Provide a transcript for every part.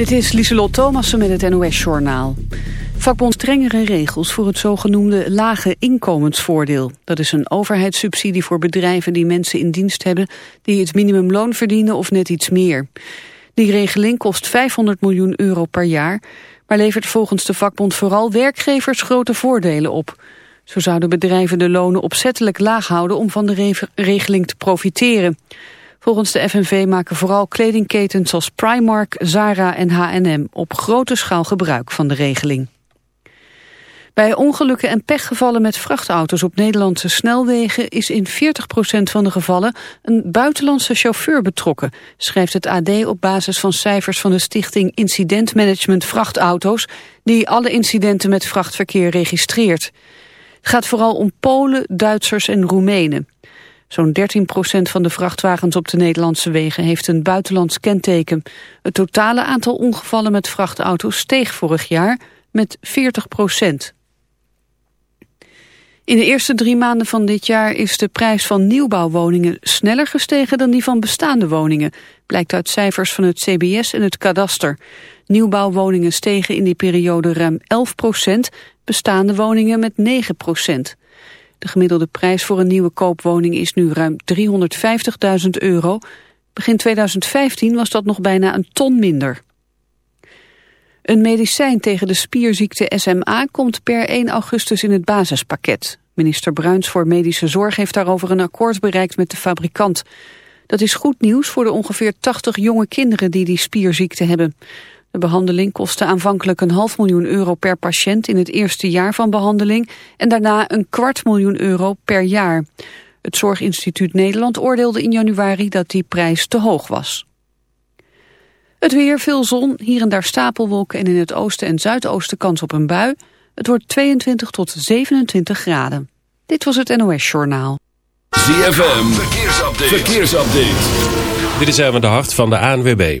Dit is Lieselot Thomassen met het NOS-journaal. Vakbond strengere regels voor het zogenoemde lage inkomensvoordeel. Dat is een overheidssubsidie voor bedrijven die mensen in dienst hebben... die het minimumloon verdienen of net iets meer. Die regeling kost 500 miljoen euro per jaar... maar levert volgens de vakbond vooral werkgevers grote voordelen op. Zo zouden bedrijven de lonen opzettelijk laag houden... om van de regeling te profiteren. Volgens de FNV maken vooral kledingketens als Primark, Zara en H&M op grote schaal gebruik van de regeling. Bij ongelukken en pechgevallen met vrachtauto's op Nederlandse snelwegen is in 40% van de gevallen een buitenlandse chauffeur betrokken, schrijft het AD op basis van cijfers van de stichting Incident Management Vrachtauto's, die alle incidenten met vrachtverkeer registreert. Het gaat vooral om Polen, Duitsers en Roemenen. Zo'n 13% van de vrachtwagens op de Nederlandse wegen heeft een buitenlands kenteken. Het totale aantal ongevallen met vrachtauto's steeg vorig jaar met 40% In de eerste drie maanden van dit jaar is de prijs van nieuwbouwwoningen sneller gestegen dan die van bestaande woningen, blijkt uit cijfers van het CBS en het kadaster. Nieuwbouwwoningen stegen in die periode ruim 11% bestaande woningen met 9 de gemiddelde prijs voor een nieuwe koopwoning is nu ruim 350.000 euro. Begin 2015 was dat nog bijna een ton minder. Een medicijn tegen de spierziekte SMA komt per 1 augustus in het basispakket. Minister Bruins voor Medische Zorg heeft daarover een akkoord bereikt met de fabrikant. Dat is goed nieuws voor de ongeveer 80 jonge kinderen die die spierziekte hebben. De behandeling kostte aanvankelijk een half miljoen euro per patiënt in het eerste jaar van behandeling en daarna een kwart miljoen euro per jaar. Het Zorginstituut Nederland oordeelde in januari dat die prijs te hoog was. Het weer, veel zon, hier en daar stapelwolken en in het oosten en zuidoosten kans op een bui. Het wordt 22 tot 27 graden. Dit was het NOS Journaal. ZFM, verkeersupdate. verkeersupdate. Dit is even de hart van de ANWB.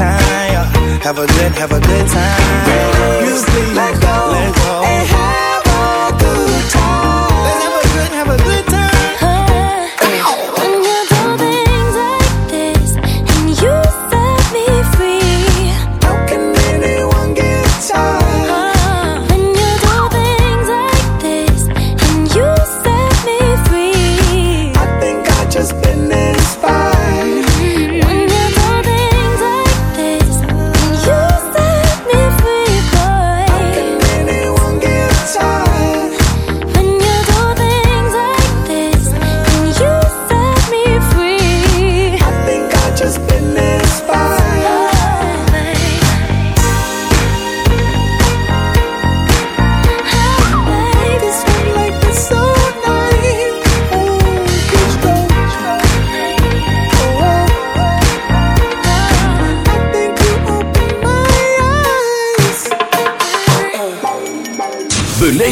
have a good time. Have a good, have a good time. You sleep. Let go, let go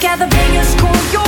together got the school. you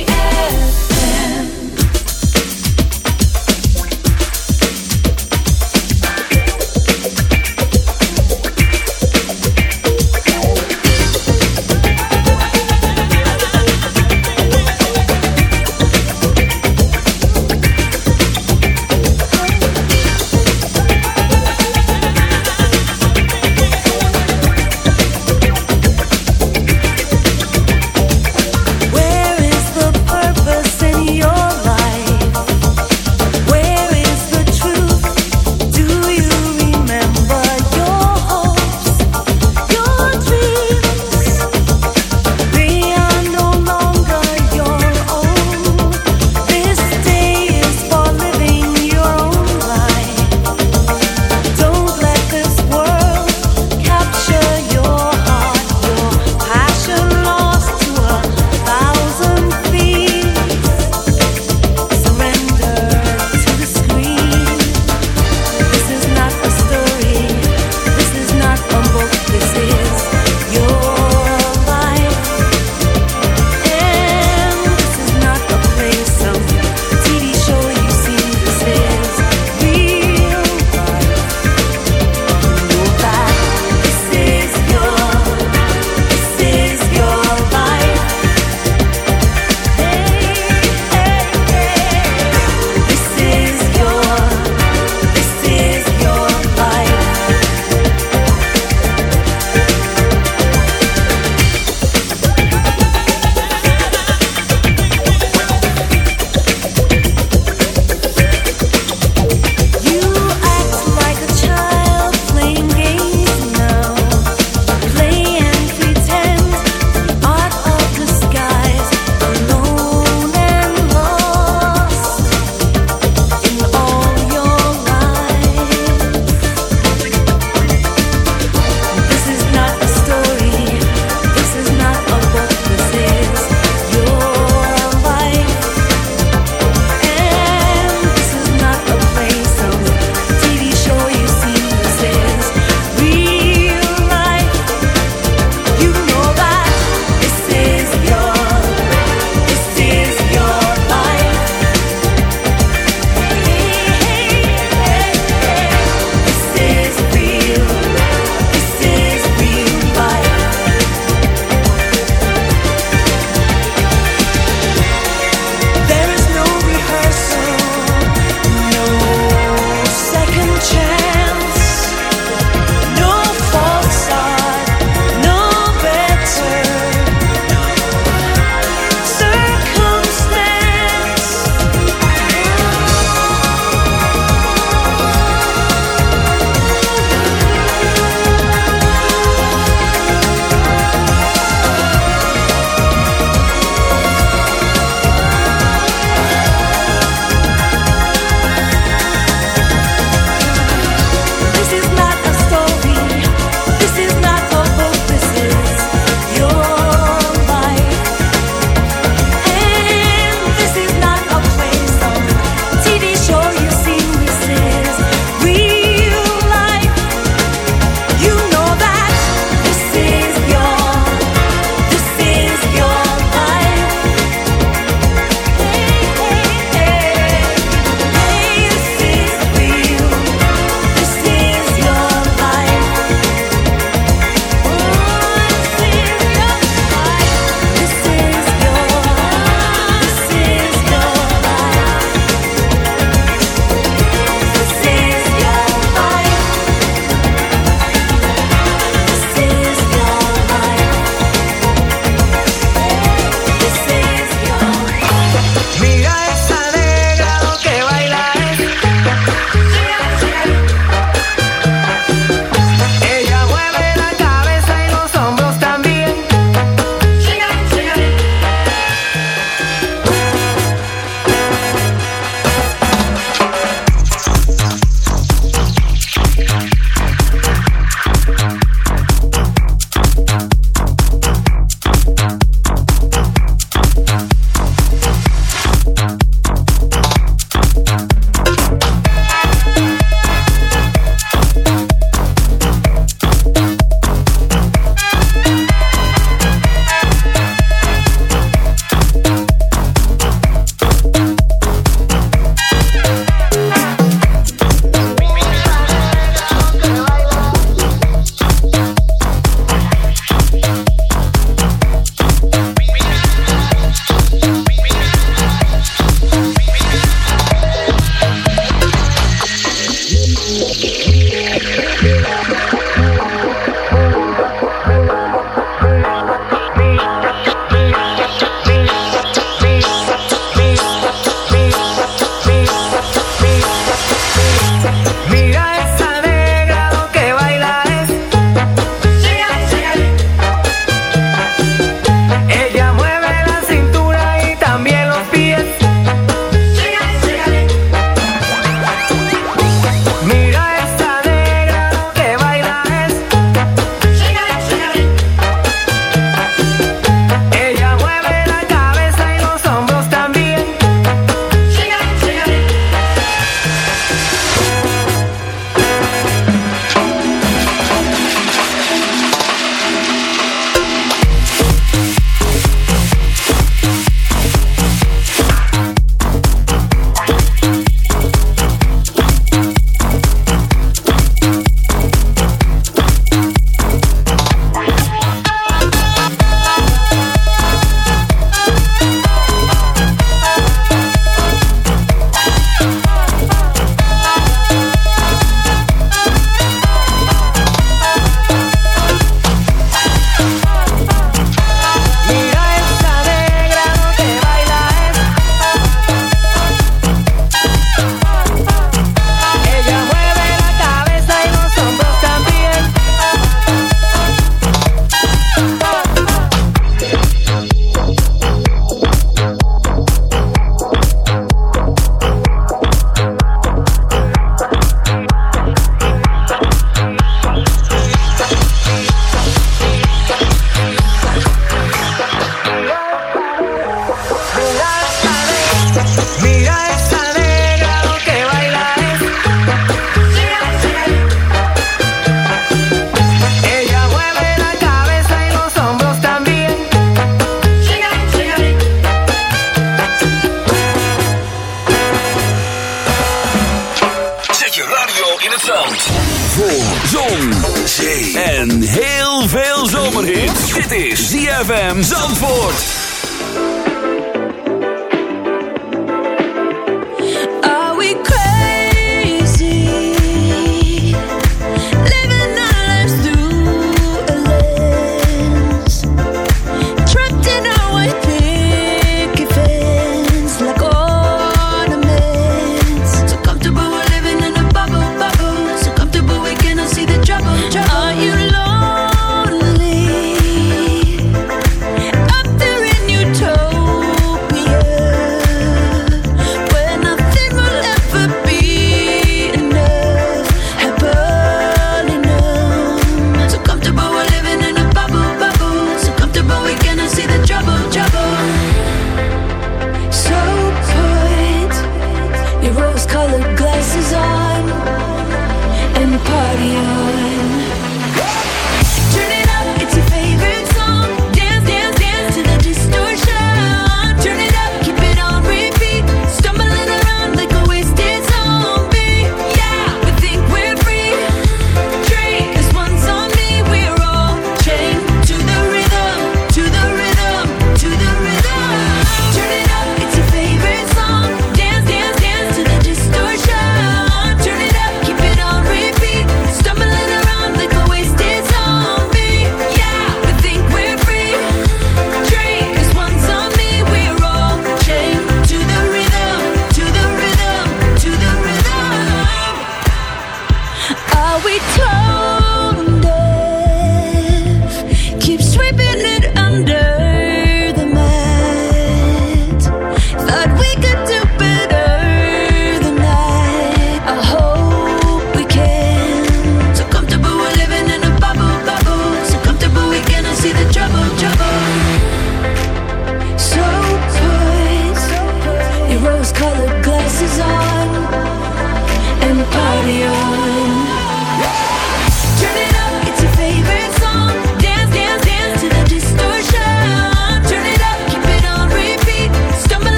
ZFM Zandvoort.